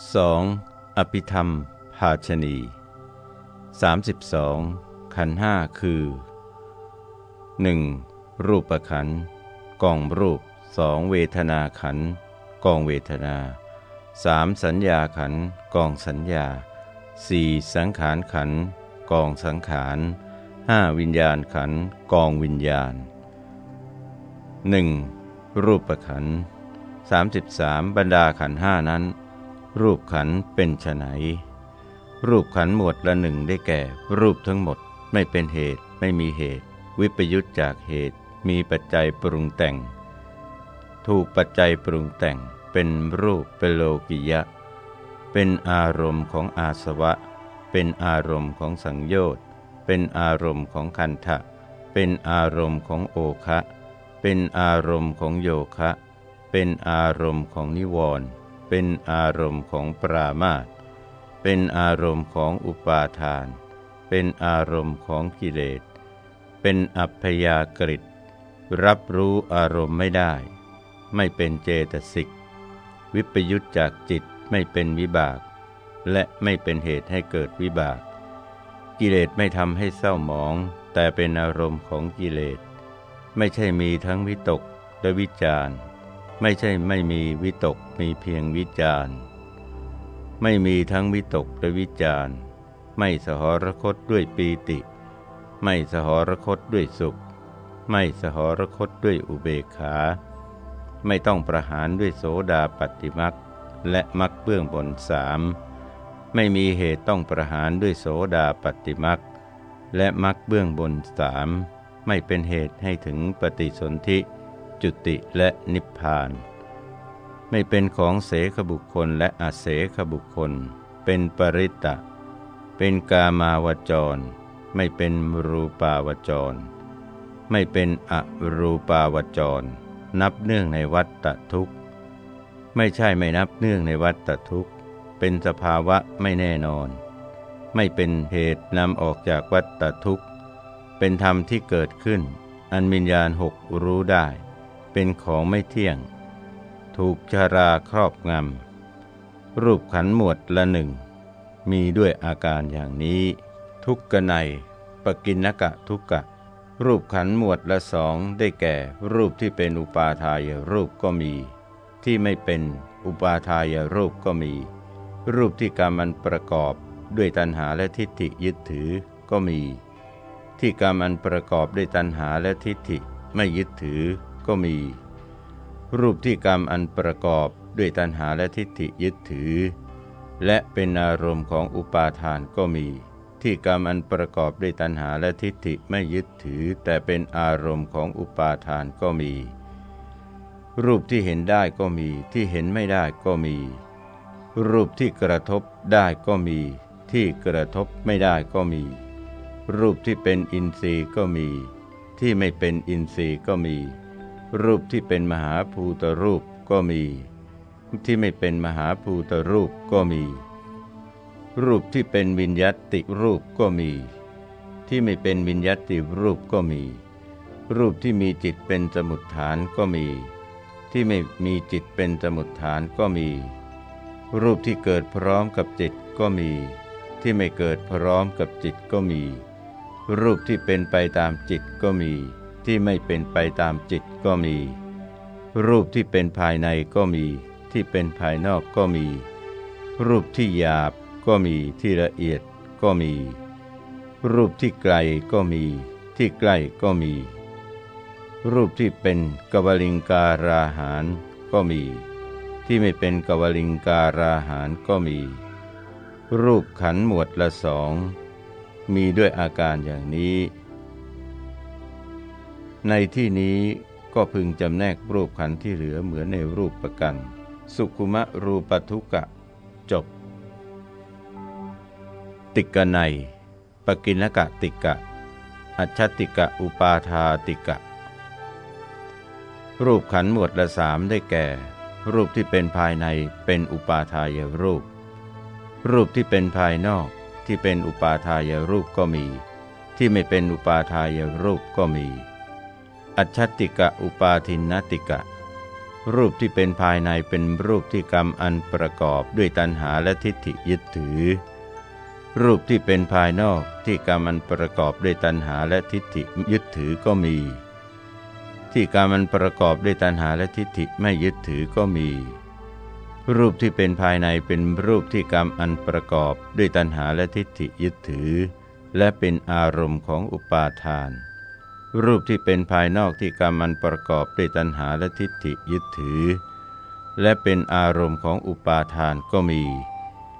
2. อภิธรรม ภาชณี 32. ขันห้าคือ 1. รูปขันกองรูป 2. เวทนาขันกองเวทนา 3. สัญญาขันกองสัญญา 4. สังขารขันกองสังขาร 5. วิญญาณขันกองวิญญาณ 1. รูปขัน33 บรรดาขันห้านั้น รูปขันเป็นไฉนรูปขันหมวดละหนึ่งได้แก่ รูปทั้งหมดไม่เป็นเหตุ ไม่มีเหตุ วิปยุตจากเหตุ มีปัจจัยปรุงแต่ง ถูกปัจจัยปรุงแต่ง เป็นรูปเป็นโลกิยะ เป็นอารมณ์ของอาสวะ เป็นอารมณ์ของสังโยชน์เป็นอารมณ์ของคันทะเป็นอารมณ์ของโอคะ เป็นอารมณ์ของโยคะ เป็นอารมณ์ของนิวรณ์ เป็นอารมณ์ของปรามาตเป็นอารมณ์ของอุปาทาน เป็นอารมณ์ของกิเลส เป็นอัพยากฤิตรับรู้อารมณ์ไม่ได้ ไม่เป็นเจตสิก วิปยุตจากจิตไม่เป็นวิบาก และไม่เป็นเหตุให้เกิดวิบาก กิเลสไม่ทำให้เศร้าหมอง แต่เป็นอารมณ์ของกิเลส ไม่ใช่มีทั้งวิตกและวิจารณ์ ไม่ใช่ไม่มีวิตกมีเพียงวิจารณ์ไม่มีทั้งวิตกและวิจารณ์ไม่สหรคตด้วยปีติ ไม่สหรคตด้วยสุข ไม่สหรคตด้วยอุเบกขา ไม่ต้องประหารด้วยโสดาปฏิมักและมักเบื้องบนสามไม่มีเหตุต้องประหารด้วยโสดาปฏิมักและมักเบื้องบนสามไม่เป็นเหตุให้ถึงปฏิสนธิ จุติและนิพพาน ไม่เป็นของเสขบุคคลและอาเสขบุคคล เป็นปริตะ เป็นกามาวจร ไม่เป็นรูปาวจร ไม่เป็นอรูปาวจร นับเนื่องในวัฏฏทุกข์ ไม่ใช่ไม่นับเนื่องในวัฏฏทุกข์ เป็นสภาวะไม่แน่นอน ไม่เป็นเหตุนำออกจากวัฏฏทุกข์ เป็นธรรมที่เกิดขึ้นอันมิญญาณหกรู้ได้ เป็นของไม่เที่ยง ถูกชาราครอบงำ รูปขันหมวดละหนึ่ง มีด้วยอาการอย่างนี้ ทุกกไนปกินกะทุกกะ รูปขันหมวดละสองได้แก่ รูปที่เป็นอุปาทายรูปก็มี ที่ไม่เป็นอุปาทายรูปก็มี รูปที่กรรมันประกอบด้วยตัณหาและทิฏฐิยึดถือก็มี ที่กรรมันประกอบด้วยตัณหาและทิฏฐิไม่ยึดถือ ก็มี รูปที่กรรมอันประกอบด้วยตัณหาและทิฏฐิยึดถือ และเป็นอารมณ์ของอุปาทานก็มี ที่กรรมอันประกอบด้วยตัณหาและทิฏฐิไม่ยึดถือ แต่เป็นอารมณ์ของอุปาทานก็มี รูปที่เห็นได้ก็มี ที่เห็นไม่ได้ก็มี รูปที่กระทบได้ก็มี ที่กระทบไม่ได้ก็มี รูปที่เป็นอินทรีย์ก็มี ที่ไม่เป็นอินทรีย์ก็มี รูปที่เป็นมหาภูตรูปก็มี ที่ไม่เป็นมหาภูตรูปก็มี รูปที่เป็นวิญญัติรูปก็มี ที่ไม่เป็นวิญญัติรูปก็มี รูปที่มีจิตเป็นสมุดฐานก็มี ที่ไม่มีจิตเป็นสมุดฐานก็มี รูปที่เกิดพร้อมกับจิตก็มี ที่ไม่เกิดพร้อมกับจิตก็มี รูปที่เป็นไปตามจิตก็มี ที่ไม่เป็นไปตามจิตก็มี รูปที่เป็นภายในก็มี ที่เป็นภายนอกก็มี รูปที่หยาบก็มีที่ละเอียดก็มี รูปที่ไกลก็มี ที่ใกล้ก็มี รูปที่เป็นกวลิงการาหารก็มี ที่ไม่เป็นกวลิงการาหารก็มี รูปขันหมวดละสองมีด้วยอาการอย่างนี้ ในที่นี้ก็พึงจำแนกรูปขันธ์ที่เหลือเหมือนในรูปประกัน สุขุมะรูปทุกะ จบ ติกนัยปกินกะติกะ อัชติกะอุปาทาติกะ รูปขันหมวดละสามได้แก่ รูปที่เป็นภายในเป็นอุปาทายรูป รูปที่เป็นภายนอกที่เป็นอุปาทายรูปก็มี ที่ไม่เป็นอุปาทายรูปก็มี อัจฉติกะอุปาทินนติกะ รูปที่เป็นภายในเป็นรูปที่กรรมอันประกอบด้วยตัณหาและทิฏฐิยึดถือ รูปที่เป็นภายนอกที่กรรมอันประกอบด้วยตัณหาและทิฏฐิยึดถือก็มี ที่กรรมอันประกอบด้วยตัณหาและทิฏฐิไม่ยึดถือก็มี รูปที่เป็นภายในเป็นรูปที่กรรมอันประกอบด้วยตัณหาและทิฏฐิยึดถือ และเป็นอารมณ์ของอุปาทาน รูปที่เป็นภายนอกที่กรรมันประกอบด้วยตัณหาและทิฏฐิยึดถือ และเป็นอารมณ์ของอุปาทานก็มี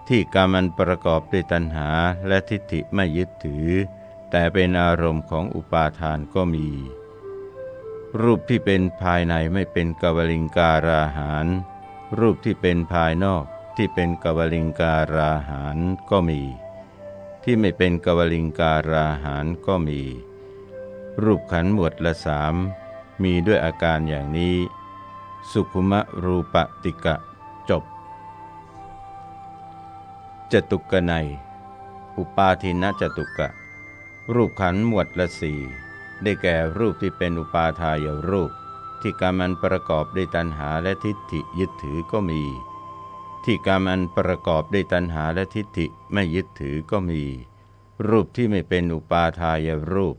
ที่กรรมันประกอบด้วยตัณหาและทิฏฐิไม่ยึดถือ แต่เป็นอารมณ์ของอุปาทานก็มี รูปที่เป็นภายในไม่เป็นกวลิงการาหารรูปที่เป็นภายนอกที่เป็นกวลิงการาหารก็มี ที่ไม่เป็นกวลิงการาหารก็มี รูปขันหมวดละสามมีด้วยอาการอย่างนี้ สุขุมะรูปติกะจบจตุกนัย อุปาทินจตุกะ รูปขันหมวดละสี่ได้แก่รูปที่เป็นอุปาทายรูป ที่กรรมันประกอบด้วยตัณหาและทิฏฐิยึดถือก็มี ที่กรรมันประกอบด้วยตัณหาและทิฏฐิไม่ยึดถือก็มี รูปที่ไม่เป็นอุปาทายรูป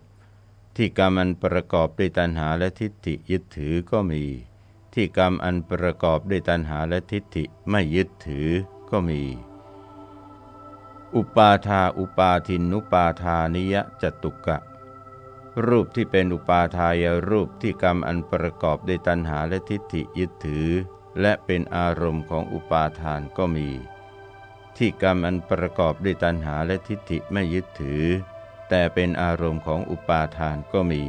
ที่กรรมอันประกอบด้วยตัณหาและทิฏฐิยึดถือก็มี ที่กรรมอันประกอบด้วยตัณหาและทิฏฐิไม่ยึดถือก็มี อุปาทาอุปาทินุปาทานิยจตุกะ รูปที่เป็นอุปาทายรูปที่กรรมอันประกอบด้วยตัณหาและทิฏฐิยึดถือ และเป็นอารมณ์ของอุปาทานก็มี ที่กรรมอันประกอบด้วยตัณหาและทิฏฐิไม่ยึดถือ แต่เป็นอารมณ์ของอุปาทานก็มี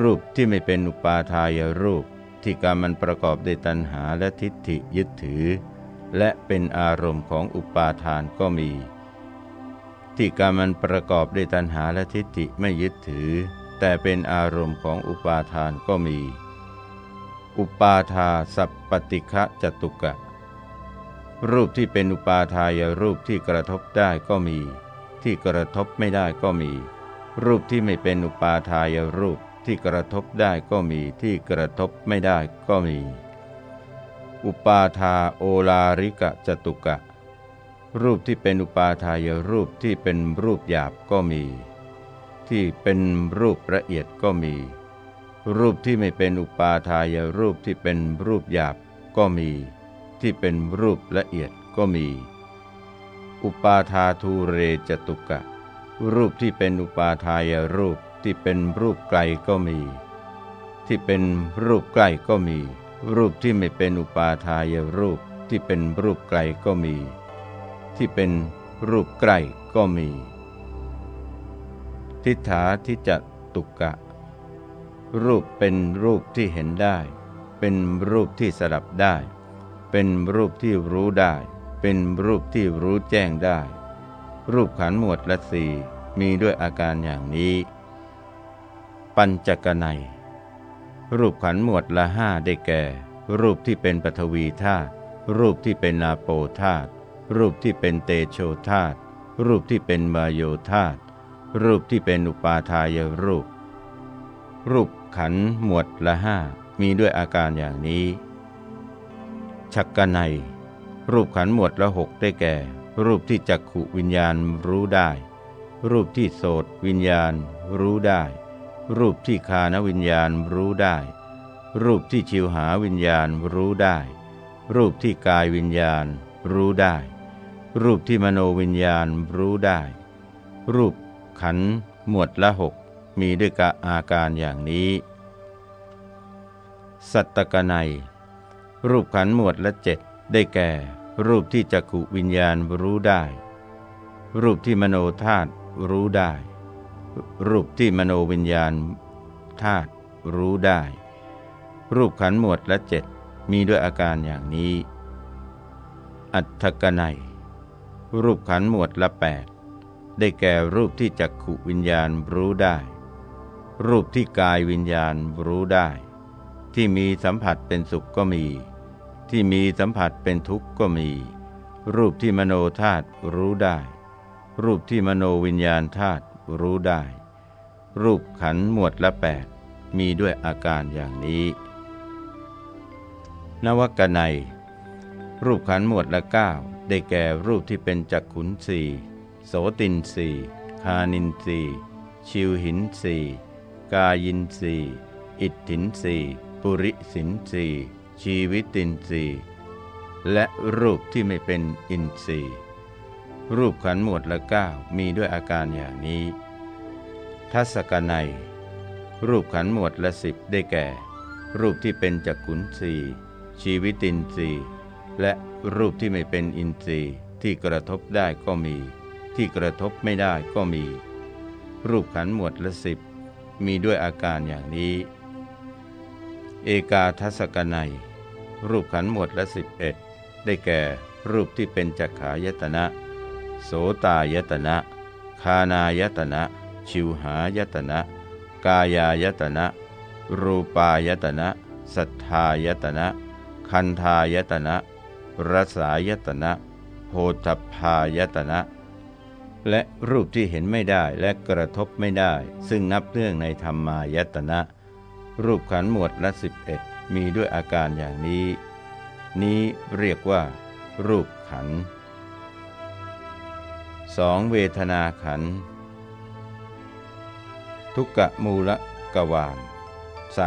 รูปที่ไม่เป็นอุปาทายรูปที่กรรมันประกอบด้วยตัณหาและทิฏฐิยึดถือ และเป็นอารมณ์ของอุปาทานก็มี ที่กรรมันประกอบด้วยตัณหาและทิฏฐิไม่ยึดถือ แต่เป็นอารมณ์ของอุปาทานก็มี อุปาทาสัพปติฆะจตุกะ รูปที่เป็นอุปาทายรูปที่กระทบได้ก็มี ที่กระทบไม่ได้ก็มี รูปที่ไม่เป็นอุปาทายรูปที่กระทบได้ก็มีที่กระทบไม่ได้ก็มี อุปาทาโอลาริกะจตุกะ รูปที่เป็นอุปาทายรูปที่เป็นรูปหยาบก็มี ที่เป็นรูปละเอียดก็มี รูปที่ไม่เป็นอุปาทายรูปที่เป็นรูปหยาบก็มี ที่เป็นรูปละเอียดก็มี อุปาทาทูเรจตุกะ รูปที่เป็นอุปาทายรูปที่เป็นรูปไกลก็มี ที่เป็นรูปใกล้ก็มี รูปที่ไม่เป็นอุปาทายรูปที่เป็นรูปไกลก็มี ที่เป็นรูปใกล้ก็มี ทิฏฐาทิจตุกะ รูปเป็นรูปที่เห็นได้ เป็นรูปที่สลับได้ เป็นรูปที่รู้ได้ เป็นรูปที่รู้แจ้งได้ รูปขันหมวดละสี่มีด้วยอาการอย่างนี้ ปัญจกนัย รูปขันหมวดละห้าได้แก่ รูปที่เป็นปฐวีธาตุรูปที่เป็นนาโปธาตุรูปที่เป็นเตโชธาตุรูปที่เป็นมาโยธาตุรูปที่เป็นอุปาทายรูป รูปขันหมวดละห้ามีด้วยอาการอย่างนี้ ชักกนัย รูปขันหมวดละหกได้แก่ รูปที่จักขุวิญญาณรู้ได้ รูปที่โสตวิญญาณรู้ได้ รูปที่คานวิญญาณรู้ได้ รูปที่ชิวหาวิญญาณรู้ได้ รูปที่กายวิญญาณรู้ได้ รูปที่มโนวิญญาณรู้ได้ รูปขันหมวดละหกมีด้วยกะอาการอย่างนี้ สัตตกนัย รูปขันหมวดละเจ็ด ได้แก่ รูปที่จักขุวิญญาณรู้ได้ รูปที่มโนธาตุรู้ได้ รูปที่มโนวิญญาณธาตุรู้ได้ รูปขันหมวดละเจ็ดมีด้วยอาการอย่างนี้ อัตถกนัย รูปขันหมวดละแปดได้แก่รูปที่จักขุวิญญาณรู้ได้ รูปที่กายวิญญาณรู้ได้ ที่มีสัมผัสเป็นสุขก็มี ที่มีสัมผัสเป็นทุกข์ก็มี รูปที่มโนธาตุรู้ได้ รูปที่มโนวิญญาณธาตุรู้ได้ รูปขันหมวดละแปดมีด้วยอาการอย่างนี้ นวกนัยรูปขันหมวดละเก้าได้แก่รูปที่เป็นจักขุนสี่โสตินสี่คานินสี่ชิวหินสี่กายินสี่อิทธินสี่ปุริสินสี่ ชีวิตินสี่และรูปที่ไม่เป็นอินทรีย์ รูปขันหมวดละเก้ามีด้วยอาการอย่างนี้ ทัศกนัย รูปขันหมวดละสิบได้แก่ รูปที่เป็นจักขุนสีชีวิตินทรีย์ และรูปที่ไม่เป็นอินทรีย์ที่กระทบได้ก็มี ที่กระทบไม่ได้ก็มี รูปขันหมวดละสิบมีด้วยอาการอย่างนี้ เอกาทัศกนัย รูปขันหมวดละสิบเอ็ดได้แก่รูปที่เป็นจักขายตนะ โสตายตนะ คานายตนะ ชิวหายตนะ กายายตนะ รูปายตนะ สัทธายตนะ คันธายตนะ รสายตนะ โพธพายตนะ และรูปที่เห็นไม่ได้และกระทบไม่ได้ ซึ่งนับเนื่องในธรรมายตนะ รูปขันหมวดละสิบเอ็ด มีด้วยอาการอย่างนี้ นี้เรียกว่า รูปขันสองเวทนาขัน ทุกกะมูลกวาน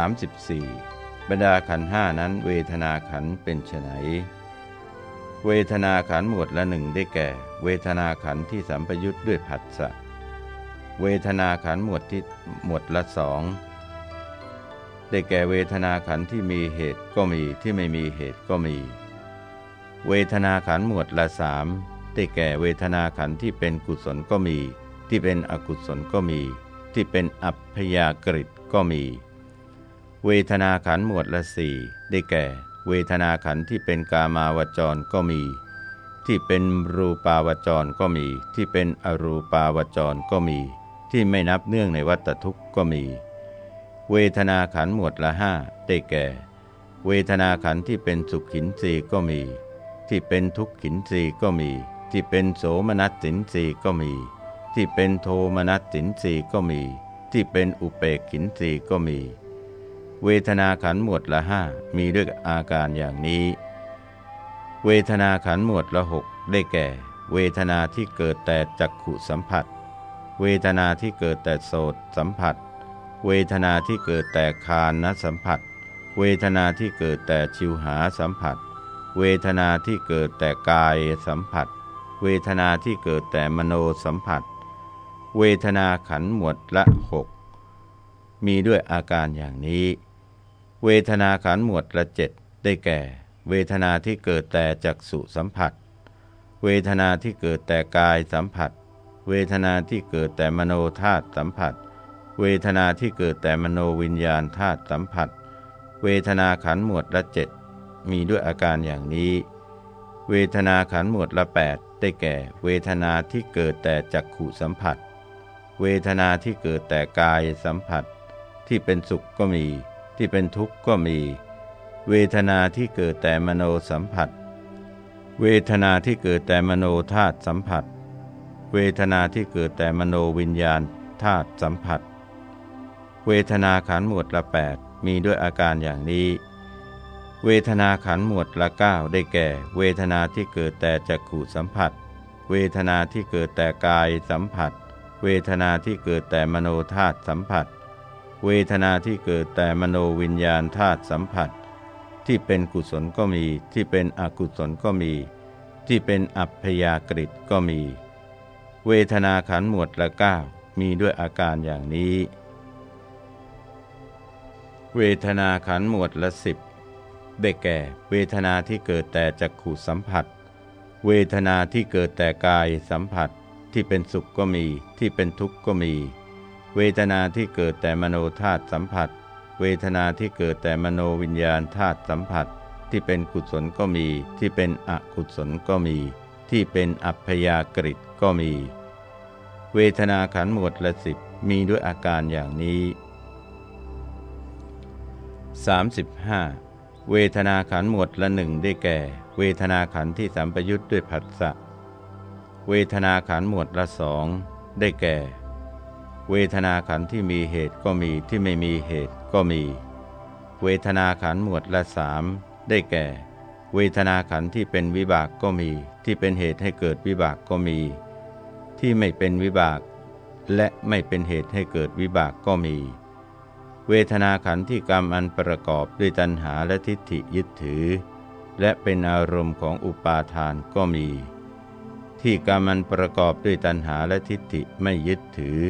34 บรรดาขันห้านั้นเวทนาขันเป็นไฉนเวทนาขันหมวดละหนึ่งได้แก่ เวทนาขันที่สัมปยุทธ์ด้วยผัสสะเวทนาขันหมวดที่หมวดละสอง ได้แก่เวทนาขันธ์ที่มีเหตุก็มีที่ไม่มีเหตุก็มี เวทนาขันธ์หมวดละสามได้แก่เวทนาขันธ์ที่เป็นกุศลก็มี ที่เป็นอกุศลก็มี ที่เป็นอัพยากฤิก็มี เวทนาขันธ์หมวดละสี่ได้แก่ เวทนาขันธ์ที่เป็นกามาวจรก็มี ที่เป็นรูปาวจรก็มี ที่เป็นอรูปาวจรก็มี ที่ไม่นับเนื่องในวัตทุกข์ก็มี เวทนาขันหมวดละห้าได้แก่ เวทนาขันที่เป็นสุขขินสีก็มี ที่เป็นทุกขินสีก็มี ที่เป็นโสมนัสสินสีก็มี ที่เป็นโทมนัสสินสีก็มี ที่เป็นอุเปกขินสีก็มี เวทนาขันหมวดละห้ามีด้วยอาการอย่างนี้ เวทนาขันหมวดละหกได้แก่ เวทนาที่เกิดแต่จักขุสัมผัส เวทนาที่เกิดแต่โสตสัมผัส เวทนาที่เกิดแต่คานนสัมผัส เวทนาที่เกิดแต่ชิวหาสัมผัส เวทนาที่เกิดแต่กายสัมผัส เวทนาที่เกิดแต่มโนสัมผัส เวทนาขันหมวดละหกมีด้วยอาการอย่างนี้ เวทนาขันหมวดละเจ็ดได้แก่ เวทนาที่เกิดแต่จักสุสัมผัส เวทนาที่เกิดแต่กายสัมผัส เวทนาที่เกิดแต่มโนธาตุสัมผัส เวทนาที่เกิดแต่มโนวิญญาณธาตุสัมผัส เวทนาขันหมวดละเจ็ดมีด้วยอาการอย่างนี้ เวทนาขันหมวดละแปดได้แก่ เวทนาที่เกิดแต่จักขุสัมผัส เวทนาที่เกิดแต่กายสัมผัส ที่เป็นสุขก็มี ที่เป็นทุกข์ก็มี เวทนาที่เกิดแต่มโนสัมผัส เวทนาที่เกิดแต่มโนธาตุสัมผัส เวทนาที่เกิดแต่มโนวิญญาณธาตุสัมผัส เวทนาขันหมวดละแปดมีด้วยอาการอย่างนี้ เวทนาขันหมวดละเก้าได้แก่ เวทนาที่เกิดแต่จักขู่สัมผัส เวทนาที่เกิดแต่กายสัมผัส เวทนาที่เกิดแต่มโนธาตุสัมผัส เวทนาที่เกิดแต่มโนวิญญาณธาตุสัมผัส ที่เป็นกุศลก็มี ที่เป็นอกุศลก็มี ที่เป็นอัพยากฤิก็มี เวทนาขันหมวดละเก้ามีด้วยอาการอย่างนี้ เวทนาขันหมวดละสิบได้แก่ เวทนาที่เกิดแต่จักขูสัมผัส เวทนาที่เกิดแต่กายสัมผัส ที่เป็นสุขก็มี ที่เป็นทุกข์ก็มี เวทนาที่เกิดแต่มโนธาตุสัมผัส เวทนาที่เกิดแต่มโนวิญญาณธาตุสัมผัส ที่เป็นกุศลก็มี ที่เป็นอกุศลก็มี ที่เป็นอัพยากฤิก็มี เวทนาขันหมวดละสิบมีด้วยอาการอย่างนี้ 35 เวทนาขันหมวดละหนึ่งได้แก่ เวทนาขันที่สัมปยุทธ์ด้วยผัสสะเวทนาขันหมวดละสองได้แก่ เวทนาขันที่มีเหตุก็มีที่ไม่มีเหตุก็มี เวทนาขันหมวดละสามได้แก่ เวทนาขันที่เป็นวิบากก็มี ที่เป็นเหตุให้เกิดวิบากก็มี ที่ไม่เป็นวิบาก และไม่เป็นเหตุให้เกิดวิบากก็มี เวทนาขันธ์ที่กรรมอันประกอบด้วยตัณหาและทิฏฐิยึดถือ และเป็นอารมณ์ของอุปาทานก็มี ที่กรรมอันประกอบด้วยตัณหาและทิฏฐิไม่ยึดถือ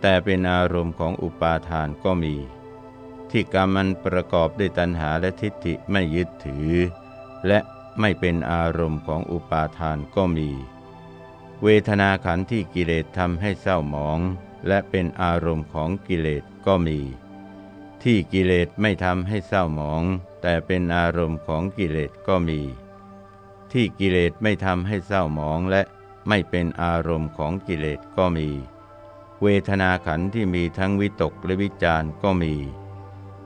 แต่เป็นอารมณ์ของอุปาทานก็มี ที่กรรมมันประกอบด้วยตัณหาและทิฏฐิไม่ยึดถือ และไม่เป็นอารมณ์ของอุปาทานก็มี เวทนาขันธ์ที่กิเลสทำให้เศร้าหมอง และเป็นอารมณ์ของกิเลสก็มี ที่กิเลสไม่ทำให้เศร้าหมอง แต่เป็นอารมณ์ของกิเลสก็มี ที่กิเลสไม่ทำให้เศร้าหมองและไม่เป็นอารมณ์ของกิเลสก็มี เวทนาขันธ์ที่มีทั้งวิตกและวิจารก็มี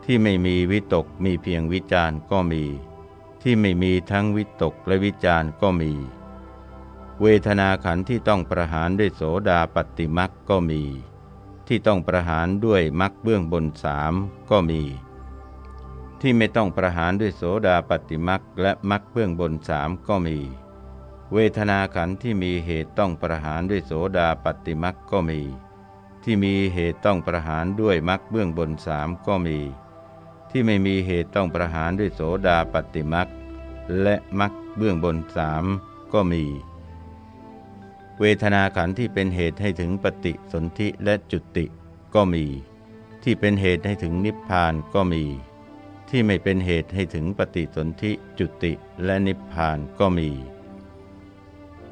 ที่ไม่มีวิตกมีเพียงวิจารก็มี ที่ไม่มีทั้งวิตกและวิจารก็มี เวทนาขันธ์ที่ต้องประหารด้วยโสดาปฏิมักก็มี ที่ต้องประหารด้วยมักเบื้องบนสามก็มี ที่ไม่ต้องประหารด้วยโสดาปฏิมักและมักเบื้องบนสามก็มี เวทนาขันธ์ที่มีเหตุต้องประหารด้วยโสดาปฏิมักก็มี ที่มีเหตุต้องประหารด้วยมักเบื้องบนสามก็มี ที่ไม่มีเหตุต้องประหารด้วยโสดาปฏิมักและมักเบื้องบนสามก็มี เวทนาขันธ์ที่เป็นเหตุให้ถึงปฏิสนธิและจุติก็มี ที่เป็นเหตุให้ถึงนิพพานก็มี ที่ไม่เป็นเหตุให้ถึงปฏิสนธิจุติและนิพพานก็มี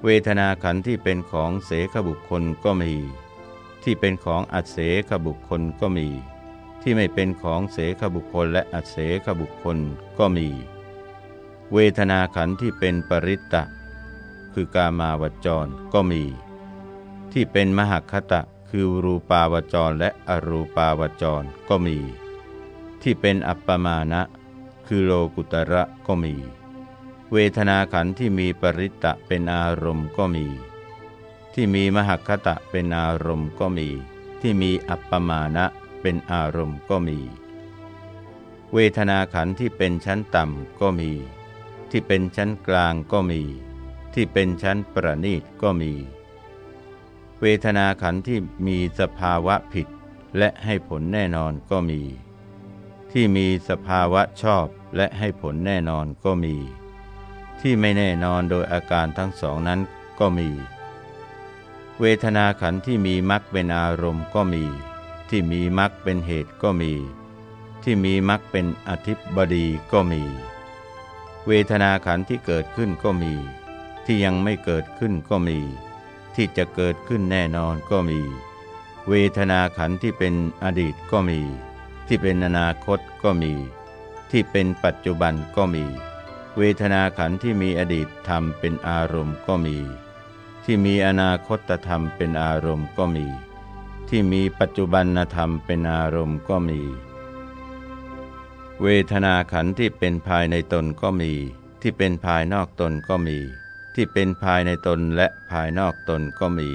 เวทนาขันธ์ที่เป็นของเสขบุคคลก็มี ที่เป็นของอัเสขบุคคลก็มี ที่ไม่เป็นของเสขบุคคลและอัเสขบุคคลก็มี เวทนาขันธ์ที่เป็นปริตตะ คือกามาวจรก็มี ที่เป็นมหคตะคือรูปาวจรและอรูปาวจรก็มี ที่เป็นอัปปมาณะคือโลกุตระก็มี เวทนาขันธ์ที่มีปริตตะเป็นอารมณ์ก็มี ที่มีมหคตะเป็นอารมณ์ก็มี ที่มีอัปปมาณะเป็นอารมณ์ก็มี เวทนาขันธ์ที่เป็นชั้นต่ำก็มี ที่เป็นชั้นกลางก็มี ที่เป็นชั้นประณีตก็มี เวทนาขันธ์ที่มีสภาวะผิดและให้ผลแน่นอนก็มี ที่มีสภาวะชอบและให้ผลแน่นอนก็มี ที่ไม่แน่นอนโดยอาการทั้งสองนั้นก็มี เวทนาขันธ์ที่มีมรรคเป็นอารมณ์ก็มี ที่มีมรรคเป็นเหตุก็มี ที่มีมรรคเป็นอธิบดีก็มี เวทนาขันธ์ที่เกิดขึ้นก็มี ที่ยังไม่เกิดขึ้นก็มี ที่จะเกิดขึ้นแน่นอนก็มี เวทนาขันธ์ที่เป็นอดีตก็มี ที่เป็นอนาคตก็มี ที่เป็นปัจจุบันก็มี เวทนาขันธ์ที่มีอดีตธรรมเป็นอารมณ์ก็มี ที่มีอนาคตธรรมเป็นอารมณ์ก็มี ที่มีปัจจุบันธรรมเป็นอารมณ์ก็มี เวทนาขันธ์ที่เป็นภายในตนก็มี ที่เป็นภายนอกตนก็มี ที่เป็นภายในตนและภายนอกตนก็มี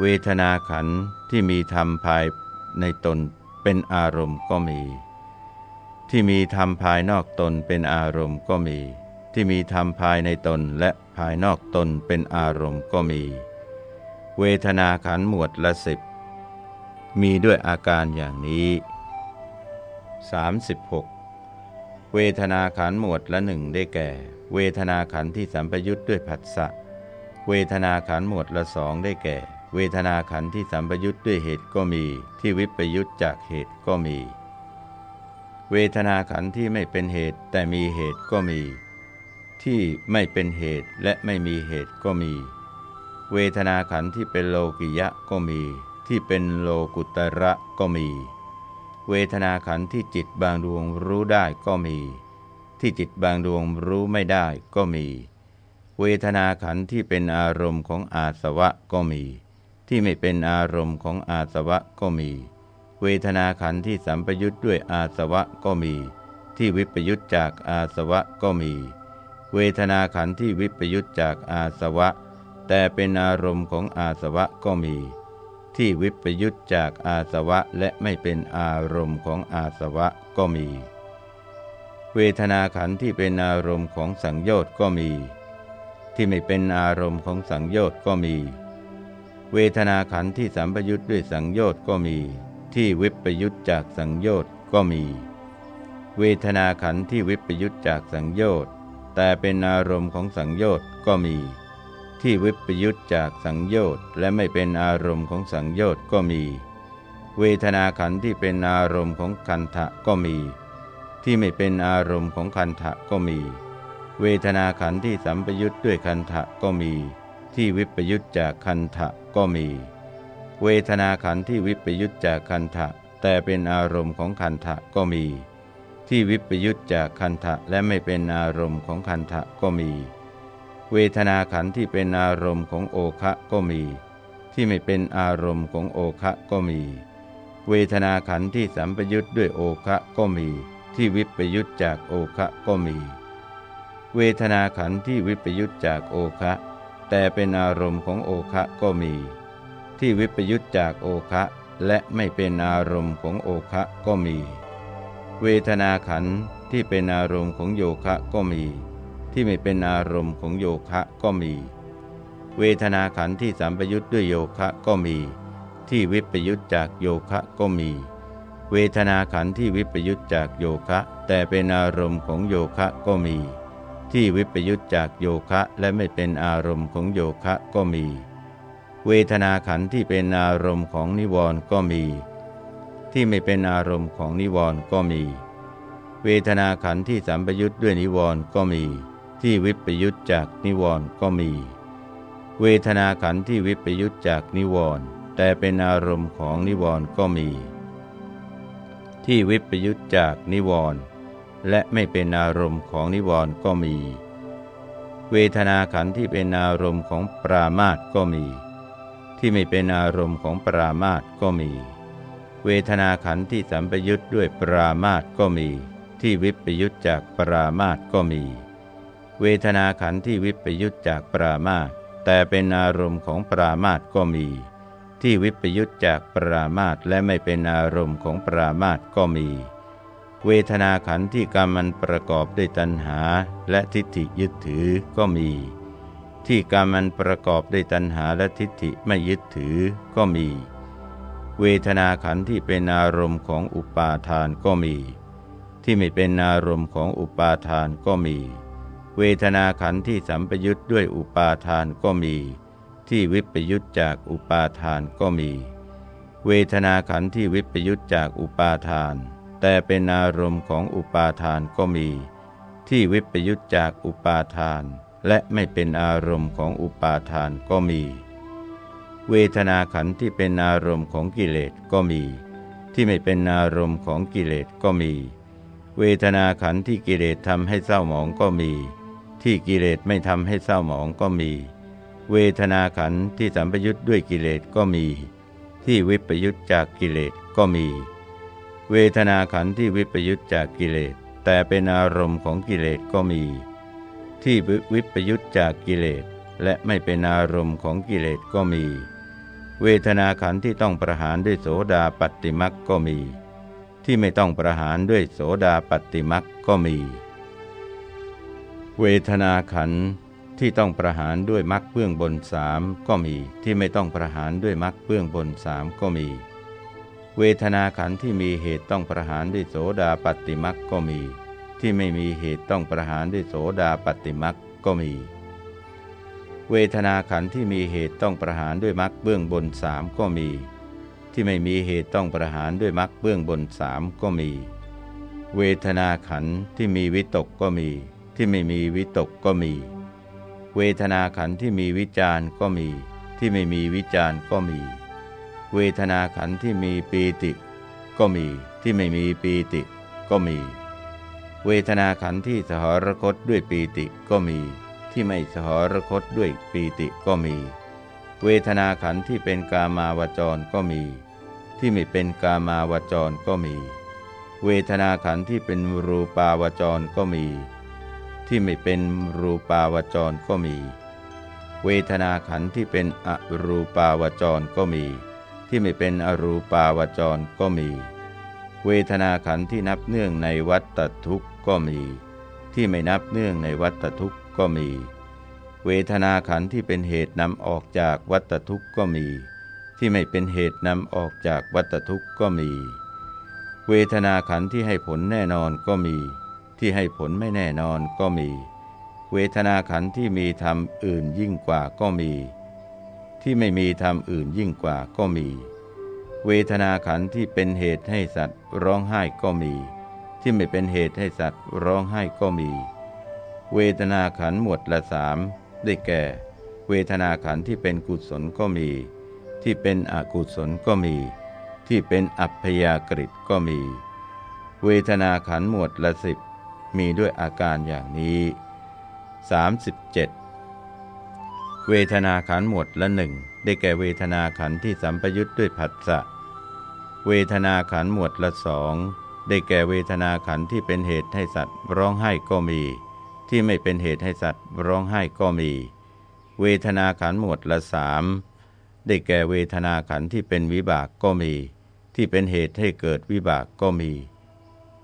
เวทนาขันธ์ที่มีธรรมภายในตนเป็นอารมณ์ก็มี ที่มีธรรมภายนอกตนเป็นอารมณ์ก็มี ที่มีธรรมภายในตนและภายนอกตนเป็นอารมณ์ก็มี เวทนาขันธ์หมวดละสิบมีด้วยอาการอย่างนี้ 36 เวทนาขันหมวดละหนึ่งได้แก่ เวทนาขันที่สัมปยุทธ์ด้วยผัสสะเวทนาขันหมวดละสองได้แก่ เวทนาขันที่สัมปยุทธ์ด้วยเหตุก็มี ที่วิปยุทธจากเหตุก็มี เวทนาขันที่ไม่เป็นเหตุแต่มีเหตุก็มี ที่ไม่เป็นเหตุและไม่มีเหตุก็มี เวทนาขันที่เป็นโลกิยะก็มี ที่เป็นโลกุตระก็มี เวทนาขันธ์ที่จิตบางดวงรู้ได้ก็มี ที่จิตบางดวงรู้ไม่ได้ก็มี เวทนาขันธ์ที่เป็นอารมณ์ของอาสวะก็มี ที่ไม่เป็นอารมณ์ของอาสวะก็มี เวทนาขันธ์ที่สัมปยุทธ์ด้วยอาสวะก็มี ที่วิปยุทธ์จากอาสวะก็มี เวทนาขันธ์ที่วิปยุทธ์จากอาสวะ แต่เป็นอารมณ์ของอาสวะก็มี ที่วิปยุตจากอาสวะและไม่เป็นอารมณ์ของอาสวะก็มี เวทนาขันธ์ที่เป็นอารมณ์ของสังโยชน์ก็มี ที่ไม่เป็นอารมณ์ของสังโยชน์ก็มี เวทนาขันธ์ที่สัมปยุทธ์ด้วยสังโยชน์ก็มี ที่วิปยุทธจากสังโยชน์ก็มี เวทนาขันธ์ที่วิปยุทธจากสังโยชน์แต่เป็นอารมณ์ของสังโยชน์ก็มี ที่วิปยุทธจากสังโยชน์และไม่เป็นอารมณ์ของสังโยชน์ก็มี เวทนาขันธ์ที่เป็นอารมณ์ของคันทะก็มี ที่ไม่เป็นอารมณ์ของคันทะก็มี เวทนาขันธ์ที่สัมปยุทธ์ด้วยคันทะก็มี ที่วิปยุทธจากคันทะก็มี เวทนาขันธ์ที่วิปยุทธจากคันทะแต่เป็นอารมณ์ของคันทะก็มี ที่วิปยุทธจากคันทะและไม่เป็นอารมณ์ของคันทะก็มี เวทนาขันธ์ที่เป็นอารมณ์ของโอคะก็มี ที่ไม่เป็นอารมณ์ของโอคะก็มี เวทนาขันธ์ที่สัมปยุทธ์ด้วยโอคะก็มี ที่วิปยุตจากโอคะก็มี เวทนาขันธ์ที่วิปยุตจากโอคะ แต่เป็นอารมณ์ของโอคะก็มี ที่วิปยุตจากโอคะและไม่เป็นอารมณ์ของโอคะก็มี เวทนาขันธ์ที่เป็นอารมณ์ของโยคะก็มี ที่ไม่เป็นอารมณ์ของโยคะก็มี เวทนาขันธ์ที่สัมปยุตด้วยโยคะก็มี ที่วิปยุตจากโยคะก็มี เวทนาขันธ์ที่วิปยุตจากโยคะ แต่เป็นอารมณ์ของโยคะก็มี ที่วิปยุตจากโยคะและไม่เป็นอารมณ์ของโยคะก็มี เวทนาขันธ์ที่เป็นอารมณ์ของนิวรณ์ก็มี ที่ไม่เป็นอารมณ์ของนิวรณ์ก็มีเวทนาขันธ์ที่สัมปยุตด้วยนิวรณ์ก็มี ที่วิปยุตจากนิวรณ์ก็มี เวทนาขันธ์ที่วิปยุตจากนิวรณ์แต่เป็นอารมณ์ของนิวรณ์ก็มี ที่วิปยุตจากนิวรณ์และไม่เป็นอารมณ์ของนิวรณ์ก็มี เวทนาขันธ์ที่เป็นอารมณ์ของปรามาตก็มี ที่ไม่เป็นอารมณ์ของปรามาตก็มี เวทนาขันธ์ที่สัมปยุตด้วยปรามาตก็มี ที่วิปยุตจากปรามาตก็มี เวทนาขันธ์ที่วิปยุตจากปรามาตแต่เป็นอารมณ์ของปรามาตก็มี ที่วิปยุตจากปรามาตและไม่เป็นอารมณ์ของปรามาตก็มี เวทนาขันธ์ที่กรรมมันประกอบด้วยตัณหาและทิฏฐิยึดถือก็มี ที่กรรมมันประกอบด้วยตัณหาและทิฏฐิไม่ยึดถือก็มี เวทนาขันธ์ที่เป็นอารมณ์ของอุปาทานก็มี ที่ไม่เป็นอารมณ์ของอุปาทานก็มี เวทนาขันธ์ที่สัมปยุทธ์ด้วยอุปาทานก็มี ที่วิปยุตจากอุปาทานก็มี เวทนาขันธ์ที่วิปยุตจากอุปาทาน แต่เป็นอารมณ์ของอุปาทานก็มี ที่วิปยุตจากอุปาทาน และไม่เป็นอารมณ์ของอุปาทานก็มี เวทนาขันธ์ที่เป็นอารมณ์ของกิเลสก็มี ที่ไม่เป็นอารมณ์ของกิเลสก็มี เวทนาขันธ์ที่กิเลสทำให้เศร้าหมองก็มี ที่กิเลสไม่ทำให้เศร้าหมองก็มี เวทนาขันธ์ที่สัมปยุทธ์ด้วยกิเลสก็มี ที่วิปยุทธจากกิเลสก็มี เวทนาขันธ์ที่วิปยุทธจากกิเลส แต่เป็นอารมณ์ของกิเลสก็มี ที่วิปยุทธจากกิเลสและไม่เป็นอารมณ์ของกิเลสก็มี เวทนาขันธ์ที่ต้องประหารด้วยโสดาปฏิมักก็มี ที่ไม่ต้องประหารด้วยโสดาปฏิมักก็มี เวทนาขันธ์ที่ต้องประหารด้วยมรรคเบื้องบนสามก็มี ที่ไม่ต้องประหารด้วยมรรคเบื้องบนสามก็มี เวทนาขันธ์ที่มีเหตุต้องประหารด้วยโสดาปฏิมรรคก็มี ที่ไม่มีเหตุต้องประหารด้วยโสดาปฏิมรรคก็มี เวทนาขันธ์ที่มีเหตุต้องประหารด้วยมรรคเบื้องบนสามก็มี ที่ไม่มีเหตุต้องประหารด้วยมรรคเบื้องบนสามก็มี เวทนาขันธ์ที่มีวิตกก็มี ที่ไม่มีวิตกก็มี เวทนาขันธ์ที่มีวิจารก็มี ที่ไม่มีวิจารก็มี เวทนาขันธ์ที่มีปีติก็มี ที่ไม่มีปีติก็มี เวทนาขันธ์ที่สหรคตด้วยปีติก็มี ที่ไม่สหรคตด้วยปีติก็มี เวทนาขันธ์ที่เป็นกามาวจรก็มี ที่ไม่เป็นกามาวจรก็มี เวทนาขันธ์ที่เป็นรูปาวจรก็มี ที่ไม่เป็นรูปาวจรก็มี เวทนาขันธ์ที่เป็นอรูปาวจรก็มี ที่ไม่เป็นอรูปาวจรก็มี เวทนาขันธ์ที่นับเนื่องในวัฏทุกข์ก็มี ที่ไม่นับเนื่องในวัตทุกข์ก็มี เวทนาขันธ์ที่เป็นเหตุนำออกจากวัตทุกข์ก็มี ที่ไม่เป็นเหตุนำออกจากวัตทุกข์ก็มี เวทนาขันธ์ที่ให้ผลแน่นอนก็มี ที่ให้ผลไม่แน่นอนก็มี เวทนาขันธ์ที่มีธรรมอื่นยิ่งกว่าก็มี ที่ไม่มีธรรมอื่นยิ่งกว่าก็มี เวทนาขันธ์ที่เป็นเหตุให้สัตว์ร้องไห้ก็มี ที่ไม่เป็นเหตุให้สัตว์ร้องไห้ก็มี เวทนาขันธ์หมวดละสามได้แก่ เวทนาขันธ์ที่เป็นกุศลก็มี ที่เป็นอกุศลก็มี ที่เป็นอัพยากฤิก็มี เวทนาขันธ์หมวดละสิบ มีด้วยอาการอย่างนี้ 37 เวทนาขันหมวดละหนึ่งได้แก่เวทนาขันที่สัมปยุทธ์ด้วยผัสสะเวทนาขันหมวดละสองได้แก่เวทนาขันที่เป็นเหตุให้สัตว์ร้องไห้ก็มี ที่ไม่เป็นเหตุให้สัตว์ร้องไห้ก็มี เวทนาขันหมวดละสามได้แก่เวทนาขันที่เป็นวิบากก็มี ที่เป็นเหตุให้เกิดวิบากก็มี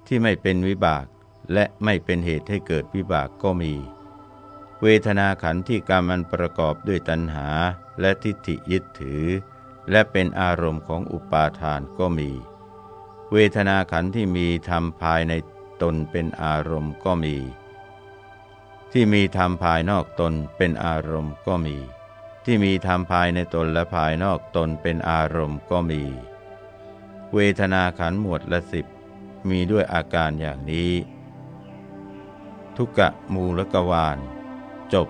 ที่ไม่เป็นวิบาก และไม่เป็นเหตุให้เกิดวิบากก็มี เวทนาขันธ์ที่กรรมันประกอบด้วยตัณหาและทิฏฐิยึดถือ และเป็นอารมณ์ของอุปาทานก็มี เวทนาขันธ์ที่มีธรรมภายในตนเป็นอารมณ์ก็มี ที่มีธรรมภายนอกตนเป็นอารมณ์ก็มี ที่มีธรรมภายในตนและภายนอกตนเป็นอารมณ์ก็มี เวทนาขันธ์หมวดละสิบมีด้วยอาการอย่างนี้ ทุกกะมูลกวานจบ